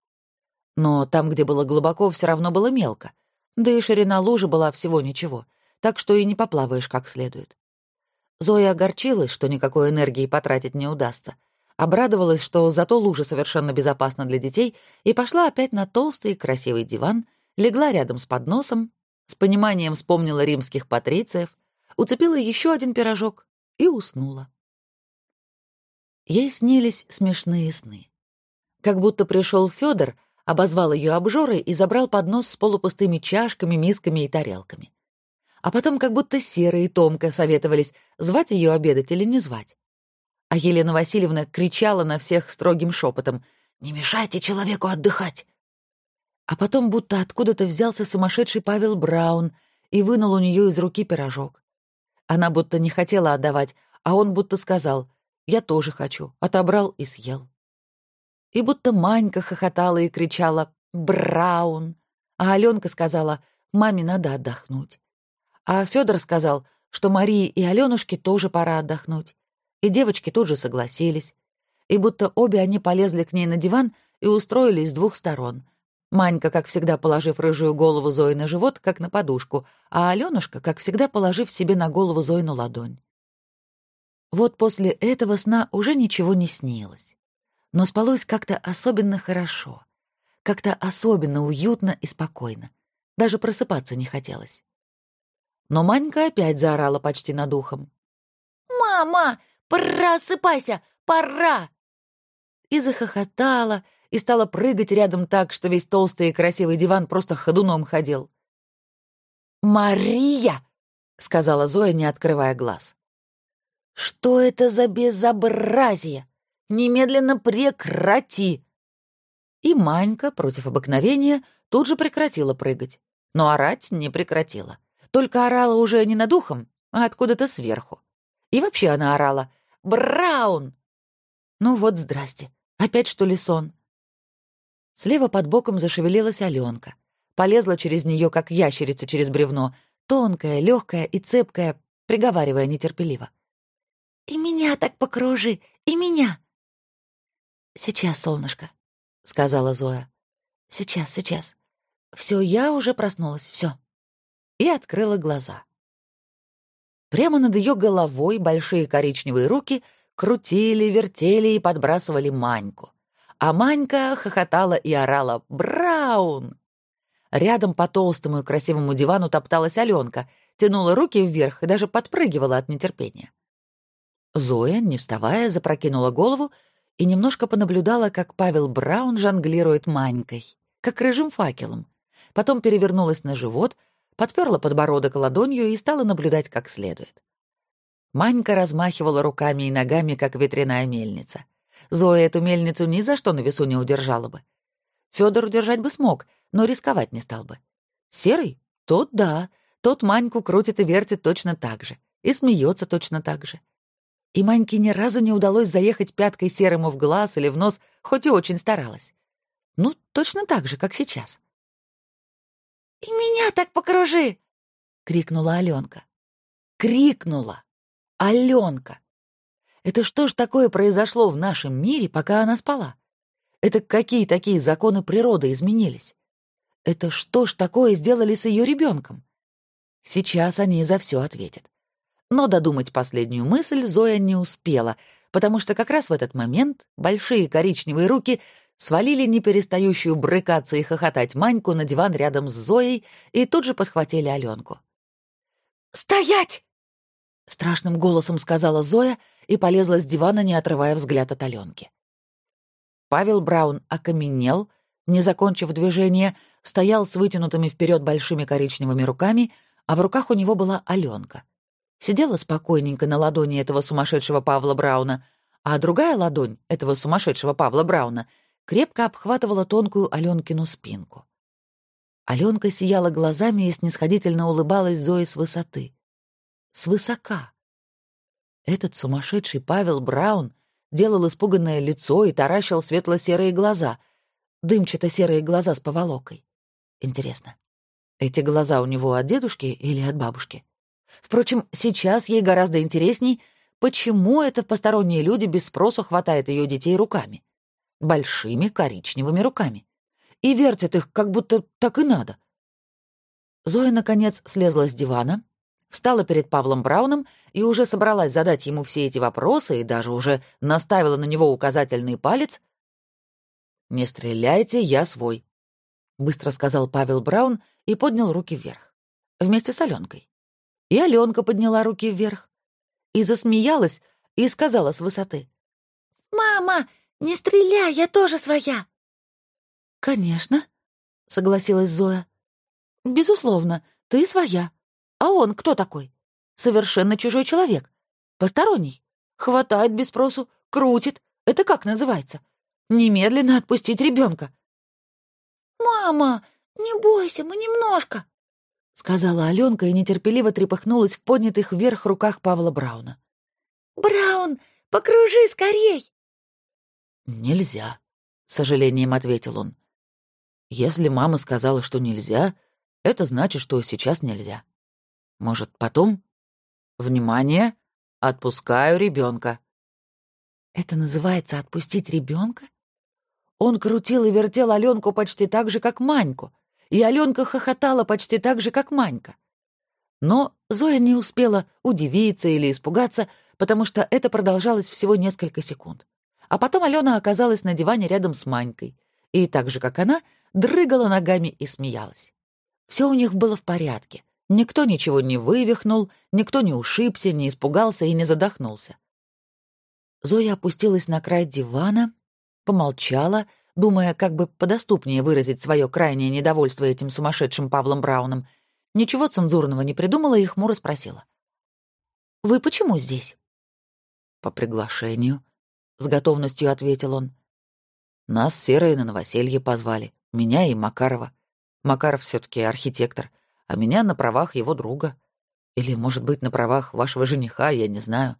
Но там, где было глубоко, все равно было мелко — да и ширина лужи была всего ничего, так что и не поплаваешь как следует. Зоя огорчилась, что никакой энергии потратить не удастся, обрадовалась, что зато лужа совершенно безопасна для детей, и пошла опять на толстый красивый диван, легла рядом с подносом, с пониманием вспомнила римских патрициев, уцепила еще один пирожок и уснула. Ей снились смешные сны. Как будто пришел Федор, обозвал ее обжорой и забрал поднос с полупустыми чашками, мисками и тарелками. А потом как будто Сера и Томка советовались, звать ее обедать или не звать. А Елена Васильевна кричала на всех строгим шепотом «Не мешайте человеку отдыхать!» А потом будто откуда-то взялся сумасшедший Павел Браун и вынул у нее из руки пирожок. Она будто не хотела отдавать, а он будто сказал «Я тоже хочу», отобрал и съел. И будто Манька хохотала и кричала «Браун!», а Аленка сказала «Маме надо отдохнуть». А Федор сказал, что Марии и Аленушке тоже пора отдохнуть. И девочки тут же согласились. И будто обе они полезли к ней на диван и устроились с двух сторон. Манька, как всегда, положив рыжую голову Зои на живот, как на подушку, а Аленушка, как всегда, положив себе на голову Зоину ладонь. Вот после этого сна уже ничего не снилось. Но спалось как-то особенно хорошо, как-то особенно уютно и спокойно. Даже просыпаться не хотелось. Но Манька опять заорала почти над ухом. «Мама, просыпайся! Пора!» И захохотала, и стала прыгать рядом так, что весь толстый и красивый диван просто ходуном ходил. «Мария!» — сказала Зоя, не открывая глаз. «Что это за безобразие? Немедленно прекрати!» И Манька, против обыкновения, тут же прекратила прыгать, но орать не прекратила. Только орала уже не над ухом, а откуда-то сверху. И вообще она орала «Браун!» Ну вот, здрасте. Опять что ли сон? Слева под боком зашевелилась Аленка. Полезла через нее, как ящерица через бревно, тонкая, легкая и цепкая, приговаривая нетерпеливо. «И меня так покружи! И меня!» «Сейчас, солнышко», — сказала Зоя. «Сейчас, сейчас. Все, я уже проснулась, все и открыла глаза. Прямо над ее головой большие коричневые руки крутили, вертели и подбрасывали Маньку. А Манька хохотала и орала «Браун!». Рядом по толстому и красивому дивану топталась Аленка, тянула руки вверх и даже подпрыгивала от нетерпения. Зоя, не вставая, запрокинула голову и немножко понаблюдала, как Павел Браун жонглирует Манькой, как рыжим факелом. Потом перевернулась на живот — подперла подбородок ладонью и стала наблюдать как следует. Манька размахивала руками и ногами, как ветряная мельница. Зоя эту мельницу ни за что на весу не удержала бы. Федор удержать бы смог, но рисковать не стал бы. Серый? Тот да, тот Маньку крутит и вертит точно так же. И смеется точно так же. И Маньке ни разу не удалось заехать пяткой серому в глаз или в нос, хоть и очень старалась. Ну, точно так же, как сейчас. «И меня так покружи!» — крикнула Аленка. Крикнула! Аленка! Это что ж такое произошло в нашем мире, пока она спала? Это какие такие законы природы изменились? Это что ж такое сделали с ее ребенком? Сейчас они за все ответят. Но додумать последнюю мысль Зоя не успела, потому что как раз в этот момент большие коричневые руки свалили неперестающую брыкаться и хохотать Маньку на диван рядом с Зоей и тут же подхватили Аленку. «Стоять!» — страшным голосом сказала Зоя и полезла с дивана, не отрывая взгляд от Аленки. Павел Браун окаменел, не закончив движение, стоял с вытянутыми вперед большими коричневыми руками, а в руках у него была Аленка. Сидела спокойненько на ладони этого сумасшедшего Павла Брауна, а другая ладонь этого сумасшедшего Павла Брауна — крепко обхватывала тонкую Аленкину спинку. Аленка сияла глазами и снисходительно улыбалась Зое с высоты. Свысока. Этот сумасшедший Павел Браун делал испуганное лицо и таращил светло-серые глаза, дымчато-серые глаза с поволокой. Интересно, эти глаза у него от дедушки или от бабушки? Впрочем, сейчас ей гораздо интересней, почему это посторонние люди без спросу хватает ее детей руками большими коричневыми руками. И вертят их, как будто так и надо. Зоя, наконец, слезла с дивана, встала перед Павлом Брауном и уже собралась задать ему все эти вопросы и даже уже наставила на него указательный палец. «Не стреляйте, я свой», — быстро сказал Павел Браун и поднял руки вверх. Вместе с Аленкой. И Аленка подняла руки вверх. И засмеялась, и сказала с высоты. «Мама, «Не стреляй, я тоже своя!» «Конечно», — согласилась Зоя. «Безусловно, ты своя. А он кто такой? Совершенно чужой человек. Посторонний. Хватает без спросу, крутит. Это как называется? Немедленно отпустить ребенка. «Мама, не бойся, мы немножко», — сказала Аленка и нетерпеливо трепыхнулась в поднятых вверх руках Павла Брауна. «Браун, покружи скорей!» «Нельзя», — с сожалением ответил он. «Если мама сказала, что нельзя, это значит, что сейчас нельзя. Может, потом? Внимание! Отпускаю ребенка. Это называется отпустить ребенка? Он крутил и вертел Аленку почти так же, как Маньку, и Аленка хохотала почти так же, как Манька. Но Зоя не успела удивиться или испугаться, потому что это продолжалось всего несколько секунд. А потом Алена оказалась на диване рядом с Манькой, и так же, как она, дрыгала ногами и смеялась. Все у них было в порядке. Никто ничего не вывихнул, никто не ушибся, не испугался и не задохнулся. Зоя опустилась на край дивана, помолчала, думая, как бы подоступнее выразить свое крайнее недовольство этим сумасшедшим Павлом Брауном. Ничего цензурного не придумала и хмуро спросила. «Вы почему здесь?» «По приглашению», — с готовностью ответил он. «Нас серые на новоселье позвали, меня и Макарова. Макаров все таки архитектор, а меня на правах его друга. Или, может быть, на правах вашего жениха, я не знаю».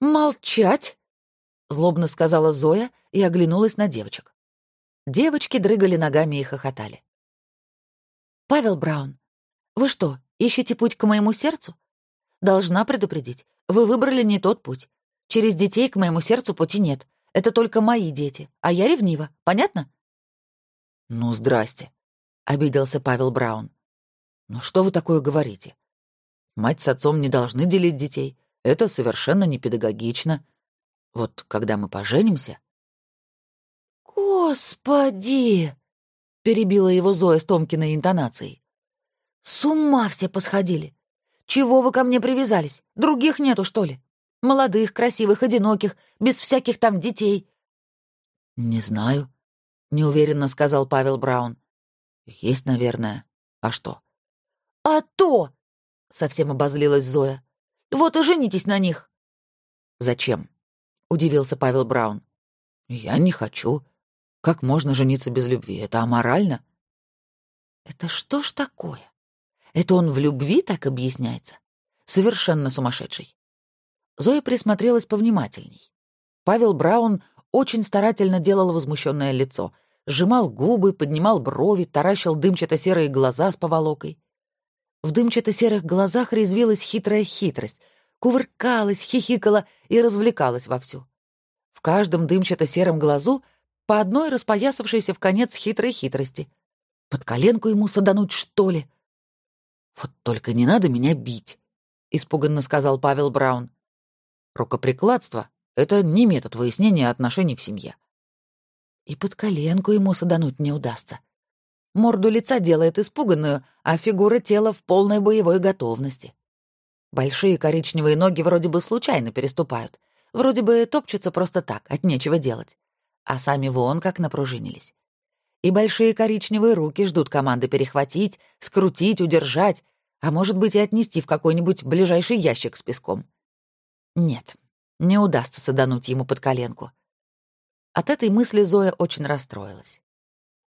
«Молчать!» — злобно сказала Зоя и оглянулась на девочек. Девочки дрыгали ногами и хохотали. «Павел Браун, вы что, ищете путь к моему сердцу? Должна предупредить, вы выбрали не тот путь. Через детей к моему сердцу пути нет. Это только мои дети, а я ревнива, понятно?» «Ну, здрасте», — обиделся Павел Браун. «Ну что вы такое говорите? Мать с отцом не должны делить детей. Это совершенно не педагогично. Вот когда мы поженимся...» «Господи!» — перебила его Зоя с Томкиной интонацией. «С ума все посходили! Чего вы ко мне привязались? Других нету, что ли? Молодых, красивых, одиноких, без всяких там детей». «Не знаю», — неуверенно сказал Павел Браун. «Есть, наверное. А что?» «А то!» — совсем обозлилась Зоя. Вот и женитесь на них». «Зачем?» — удивился Павел Браун. «Я не хочу. Как можно жениться без любви? Это аморально». «Это что ж такое? Это он в любви так объясняется? Совершенно сумасшедший». Зоя присмотрелась повнимательней. Павел Браун очень старательно делал возмущенное лицо, сжимал губы, поднимал брови, таращил дымчато-серые глаза с поволокой. В дымчато-серых глазах резвилась хитрая хитрость, кувыркалась, хихикала и развлекалась вовсю. В каждом дымчато-сером глазу по одной распоясавшейся в конец хитрой хитрости. Под коленку ему садануть, что ли? «Вот только не надо меня бить», — испуганно сказал Павел Браун. «Рукоприкладство — это не метод выяснения отношений в семье». И под коленку ему садануть не удастся. Морду лица делает испуганную, а фигура тела в полной боевой готовности. Большие коричневые ноги вроде бы случайно переступают, вроде бы топчутся просто так, от нечего делать. А сами вон как напружинились. И большие коричневые руки ждут команды перехватить, скрутить, удержать, а может быть и отнести в какой-нибудь ближайший ящик с песком. Нет, не удастся садануть ему под коленку. От этой мысли Зоя очень расстроилась.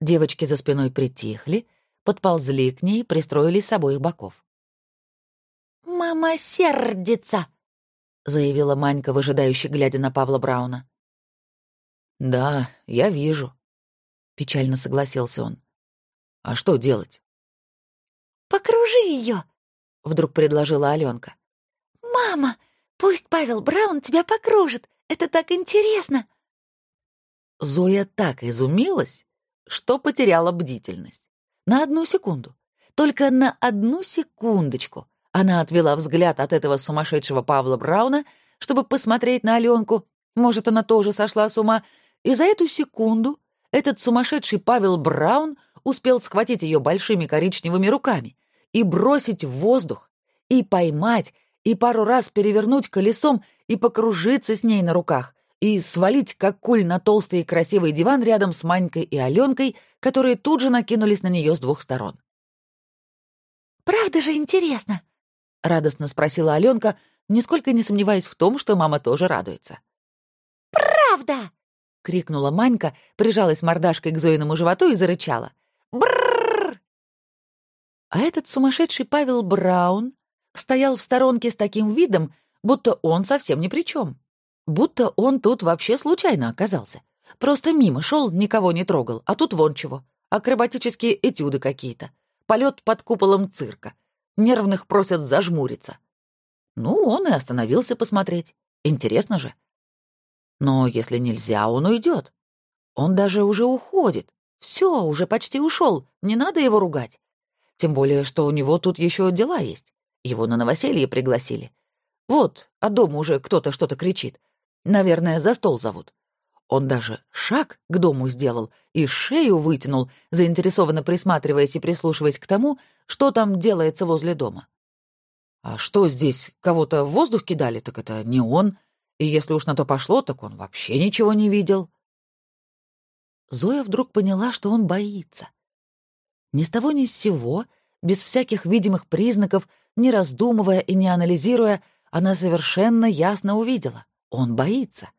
Девочки за спиной притихли, подползли к ней, пристроили с обоих боков. «Мама сердится!» — заявила Манька, выжидающе глядя на Павла Брауна. «Да, я вижу», — печально согласился он. «А что делать?» «Покружи ее!» — вдруг предложила Аленка. «Мама, пусть Павел Браун тебя покружит! Это так интересно!» Зоя так изумилась, что потеряла бдительность. На одну секунду. Только на одну секундочку она отвела взгляд от этого сумасшедшего Павла Брауна, чтобы посмотреть на Аленку. Может, она тоже сошла с ума. И за эту секунду этот сумасшедший Павел Браун успел схватить ее большими коричневыми руками и бросить в воздух, и поймать, и пару раз перевернуть колесом и покружиться с ней на руках, и свалить, как куль, на толстый и красивый диван рядом с Манькой и Аленкой, которые тут же накинулись на нее с двух сторон. «Правда же интересно?» — радостно спросила Аленка, нисколько не сомневаясь в том, что мама тоже радуется. «Правда!» — крикнула Манька, прижалась мордашкой к Зоиному животу и зарычала. «Брррр!» А этот сумасшедший Павел Браун стоял в сторонке с таким видом, будто он совсем ни при чем будто он тут вообще случайно оказался, Просто мимо шел, никого не трогал, а тут вон чего. Акробатические этюды какие-то. Полет под куполом цирка. Нервных просят зажмуриться. Ну, он и остановился посмотреть. Интересно же. Но если нельзя, он уйдет. Он даже уже уходит. Все, уже почти ушел. Не надо его ругать. Тем более, что у него тут еще дела есть. Его на новоселье пригласили. Вот, а дома уже кто-то что-то кричит. Наверное, за стол зовут. Он даже шаг к дому сделал и шею вытянул, заинтересованно присматриваясь и прислушиваясь к тому, что там делается возле дома. А что здесь, кого-то в воздух кидали, так это не он, и если уж на то пошло, так он вообще ничего не видел. Зоя вдруг поняла, что он боится. Ни с того ни с сего, без всяких видимых признаков, не раздумывая и не анализируя, она совершенно ясно увидела — он боится.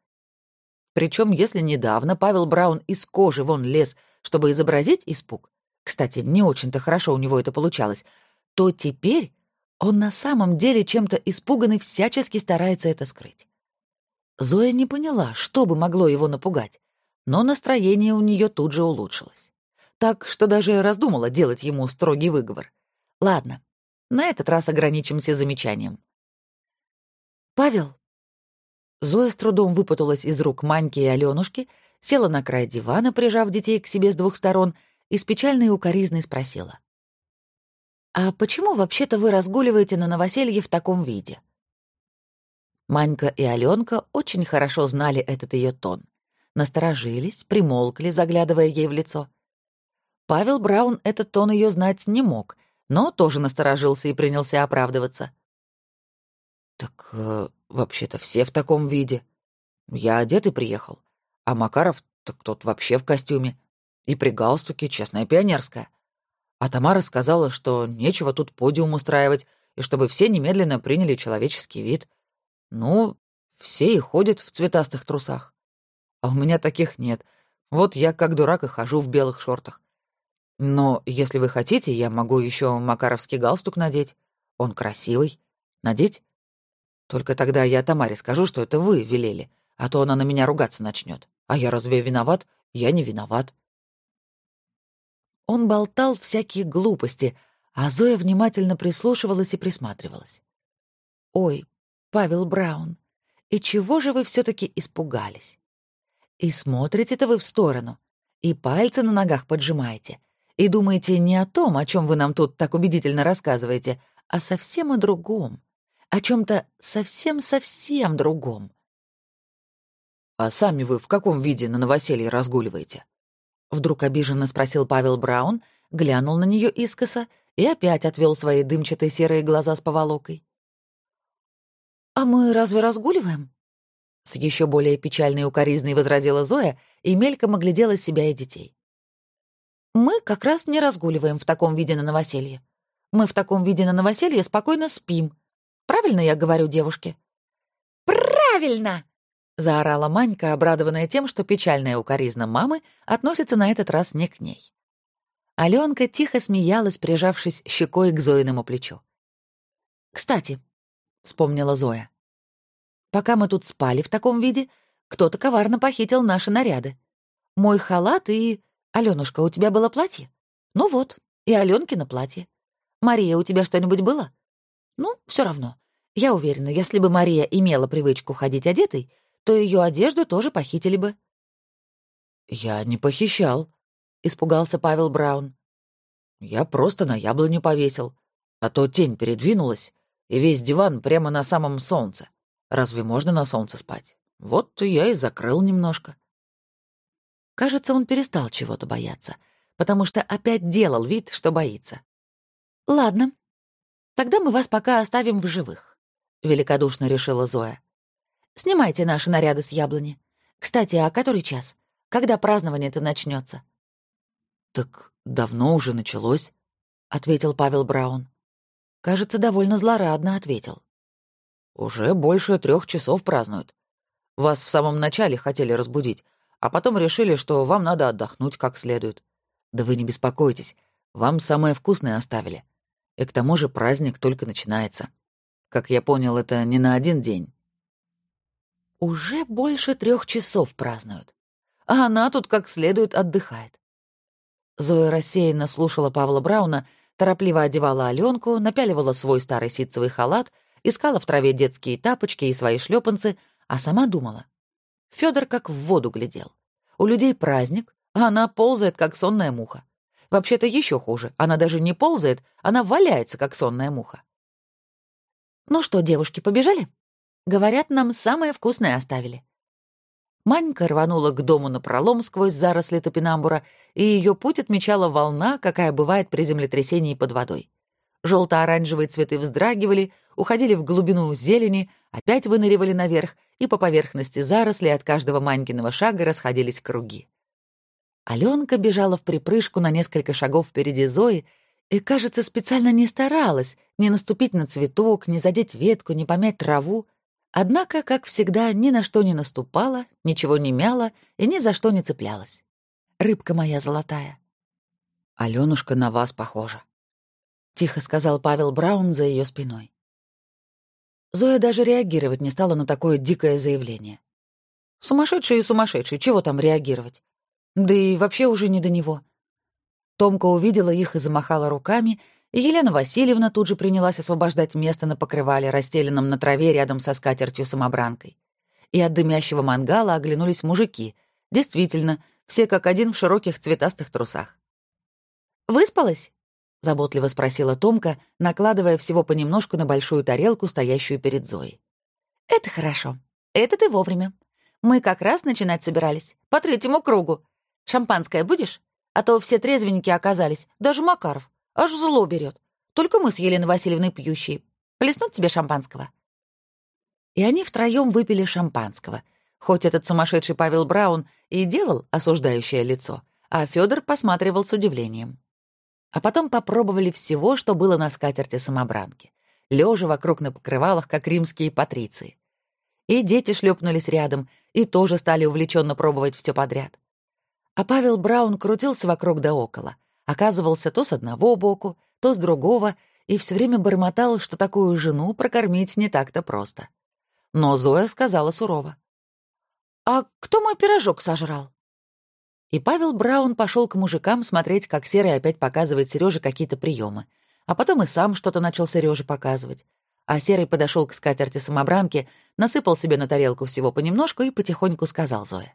Причем, если недавно Павел Браун из кожи вон лез, чтобы изобразить испуг, кстати, не очень-то хорошо у него это получалось, то теперь он на самом деле чем-то испуганный всячески старается это скрыть. Зоя не поняла, что бы могло его напугать, но настроение у нее тут же улучшилось. Так что даже раздумала делать ему строгий выговор. Ладно, на этот раз ограничимся замечанием. «Павел, Зоя с трудом выпуталась из рук Маньки и Алёнушки, села на край дивана, прижав детей к себе с двух сторон, и с печальной укоризной спросила. «А почему вообще-то вы разгуливаете на новоселье в таком виде?» Манька и Алёнка очень хорошо знали этот её тон. Насторожились, примолкли, заглядывая ей в лицо. Павел Браун этот тон её знать не мог, но тоже насторожился и принялся оправдываться. «Так э, Вообще-то все в таком виде. Я одетый приехал, а Макаров, так тот вообще в костюме. И при галстуке, честная пионерская. А Тамара сказала, что нечего тут подиум устраивать, и чтобы все немедленно приняли человеческий вид. Ну, все и ходят в цветастых трусах. А у меня таких нет. Вот я как дурак и хожу в белых шортах. Но если вы хотите, я могу еще макаровский галстук надеть. Он красивый. Надеть? Только тогда я Тамаре скажу, что это вы велели, а то она на меня ругаться начнет. А я разве виноват? Я не виноват. Он болтал всякие глупости, а Зоя внимательно прислушивалась и присматривалась. «Ой, Павел Браун, и чего же вы все-таки испугались? И смотрите-то вы в сторону, и пальцы на ногах поджимаете, и думаете не о том, о чем вы нам тут так убедительно рассказываете, а совсем о другом о чем-то совсем-совсем другом. «А сами вы в каком виде на новоселье разгуливаете?» Вдруг обиженно спросил Павел Браун, глянул на нее искоса и опять отвел свои дымчатые серые глаза с поволокой. «А мы разве разгуливаем?» С еще более печальной укоризной возразила Зоя и мельком оглядела себя и детей. «Мы как раз не разгуливаем в таком виде на новоселье. Мы в таком виде на новоселье спокойно спим, Правильно я говорю девушке?» «Правильно!» — заорала Манька, обрадованная тем, что печальная укоризна мамы относится на этот раз не к ней. Аленка тихо смеялась, прижавшись щекой к Зоиному плечу. «Кстати», — вспомнила Зоя, — «пока мы тут спали в таком виде, кто-то коварно похитил наши наряды. Мой халат и... Алёнушка, у тебя было платье? Ну вот, и Алёнкино платье. Мария, у тебя что-нибудь было? Ну, все равно. Я уверена, если бы Мария имела привычку ходить одетой, то ее одежду тоже похитили бы. «Я не похищал», — испугался Павел Браун. «Я просто на яблоню повесил, а то тень передвинулась, и весь диван прямо на самом солнце. Разве можно на солнце спать? Вот я и закрыл немножко». Кажется, он перестал чего-то бояться, потому что опять делал вид, что боится. «Ладно, Тогда мы вас пока оставим в живых», — великодушно решила Зоя. «Снимайте наши наряды с яблони. Кстати, а который час? Когда празднование-то начнется? «Так давно уже началось», — ответил Павел Браун. Кажется, довольно злорадно ответил. «Уже больше трех часов празднуют. Вас в самом начале хотели разбудить, а потом решили, что вам надо отдохнуть как следует. Да вы не беспокойтесь, вам самое вкусное оставили. И к тому же праздник только начинается. Как я понял, это не на один день. Уже больше трех часов празднуют. а она тут как следует отдыхает. Зоя рассеянно слушала Павла Брауна, торопливо одевала Аленку, напяливала свой старый ситцевый халат, искала в траве детские тапочки и свои шлепанцы, а сама думала. Федор как в воду глядел. У людей праздник, а она ползает, как сонная муха. Вообще-то еще хуже. Она даже не ползает, она валяется, как сонная муха. «Ну что, девушки, побежали?» «Говорят, нам самое вкусное оставили». Манька рванула к дому напролом сквозь заросли топинамбура, и ее путь отмечала волна, какая бывает при землетрясении под водой. Желто-оранжевые цветы вздрагивали, уходили в глубину зелени, опять выныривали наверх, и по поверхности зарослей от каждого Манькиного шага расходились круги. Аленка бежала в припрыжку на несколько шагов впереди Зои и, кажется, специально не старалась не наступить на цветок, не задеть ветку, не помять траву, Однако, как всегда, ни на что не наступала, ничего не мяла и ни за что не цеплялась. Рыбка моя золотая. «Алёнушка на вас похожа», — тихо сказал Павел Браун за ее спиной. Зоя даже реагировать не стала на такое дикое заявление. Сумасшедший и сумасшедший, чего там реагировать? Да и вообще уже не до него. Томка увидела их и замахала руками, и Елена Васильевна тут же принялась освобождать место на покрывале, расстеленном на траве рядом со скатертью-самобранкой. И от дымящего мангала оглянулись мужики. Действительно, все как один в широких цветастых трусах. «Выспалась?» — заботливо спросила Томка, накладывая всего понемножку на большую тарелку, стоящую перед Зоей. «Это хорошо. Это ты вовремя. Мы как раз начинать собирались. По третьему кругу. Шампанское будешь? А то все трезвенники оказались, даже Макаров. Аж зло берет. Только мы с Еленой Васильевной пьющие. Плеснуть тебе шампанского?» И они втроем выпили шампанского. Хоть этот сумасшедший Павел Браун и делал осуждающее лицо, а Федор посматривал с удивлением. А потом попробовали всего, что было на скатерти самобранки, лежа вокруг на покрывалах, как римские патриции. И дети шлепнулись рядом, и тоже стали увлеченно пробовать все подряд. А Павел Браун крутился вокруг да около, оказывался то с одного боку, то с другого, и все время бормотал, что такую жену прокормить не так-то просто. Но Зоя сказала сурово. «А кто мой пирожок сожрал?» И Павел Браун пошел к мужикам смотреть, как Серый опять показывает Сереже какие-то приемы, а потом и сам что-то начал Сереже показывать. А Серый подошел к скатерти самобранки, насыпал себе на тарелку всего понемножку и потихоньку сказал Зое.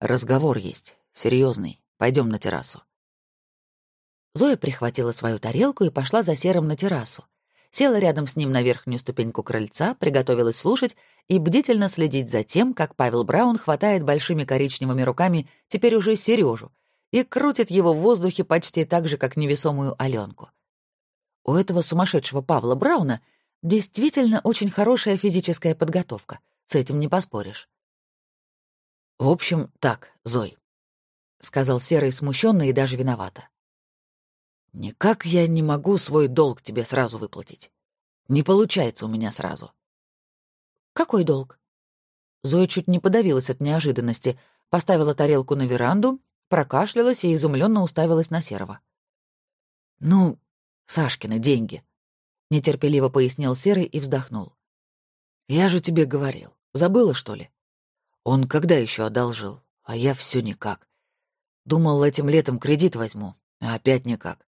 «Разговор есть, серьезный. Пойдем на террасу». Зоя прихватила свою тарелку и пошла за Серым на террасу. Села рядом с ним на верхнюю ступеньку крыльца, приготовилась слушать и бдительно следить за тем, как Павел Браун хватает большими коричневыми руками теперь уже Сережу и крутит его в воздухе почти так же, как невесомую Аленку. У этого сумасшедшего Павла Брауна действительно очень хорошая физическая подготовка, с этим не поспоришь. «В общем, так, Зой», — сказал Серый смущенно и даже виновато. Никак я не могу свой долг тебе сразу выплатить. Не получается у меня сразу. Какой долг? Зоя чуть не подавилась от неожиданности, поставила тарелку на веранду, прокашлялась и изумленно уставилась на Серого. Ну, Сашкины деньги, нетерпеливо пояснил Серый и вздохнул. Я же тебе говорил, забыла, что ли? Он когда еще одолжил, а я все никак. Думал, этим летом кредит возьму, а опять никак.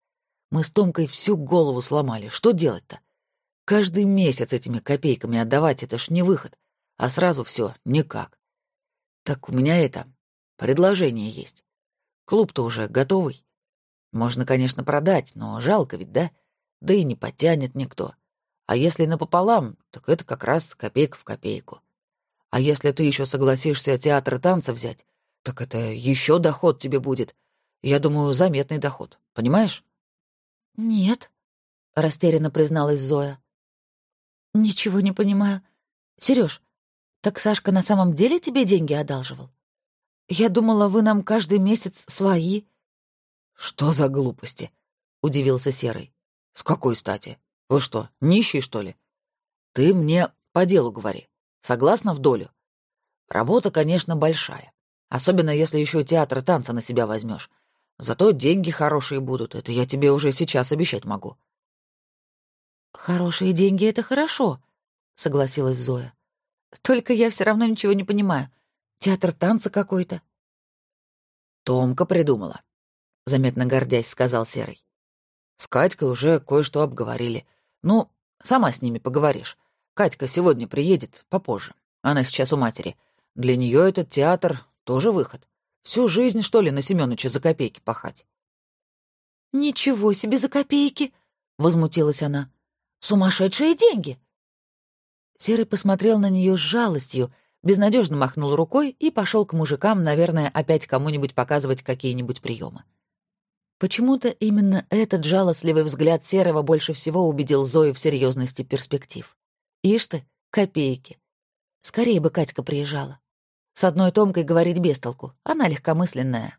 Мы с Томкой всю голову сломали. Что делать-то? Каждый месяц этими копейками отдавать — это ж не выход. А сразу все никак. Так у меня это... Предложение есть. Клуб-то уже готовый. Можно, конечно, продать, но жалко ведь, да? Да и не потянет никто. А если напополам, так это как раз копейка в копейку. А если ты еще согласишься театр танца взять, так это еще доход тебе будет. Я думаю, заметный доход. Понимаешь? «Нет», — растерянно призналась Зоя. «Ничего не понимаю. Серёж, так Сашка на самом деле тебе деньги одалживал? Я думала, вы нам каждый месяц свои». «Что за глупости?» — удивился Серый. «С какой стати? Вы что, нищий, что ли? Ты мне по делу говори. Согласна в долю? Работа, конечно, большая. Особенно, если еще театр танца на себя возьмешь. Зато деньги хорошие будут, это я тебе уже сейчас обещать могу». «Хорошие деньги — это хорошо», — согласилась Зоя. «Только я все равно ничего не понимаю. Театр танца какой-то. Томка придумала, заметно гордясь, сказал Серый. С Катькой уже кое-что обговорили. Ну, сама с ними поговоришь. Катька сегодня приедет, попозже. Она сейчас у матери. Для нее этот театр тоже выход. Всю жизнь, что ли, на Семёныча за копейки пахать? «Ничего себе за копейки!» — возмутилась она. «Сумасшедшие деньги!» Серый посмотрел на нее с жалостью, безнадежно махнул рукой и пошел к мужикам, наверное, опять кому-нибудь показывать какие-нибудь приемы. Почему-то именно этот жалостливый взгляд Серого больше всего убедил Зою в серьезности перспектив. Ишь ты, копейки. Скорее бы Катька приезжала. С одной Томкой говорить без толку, она легкомысленная.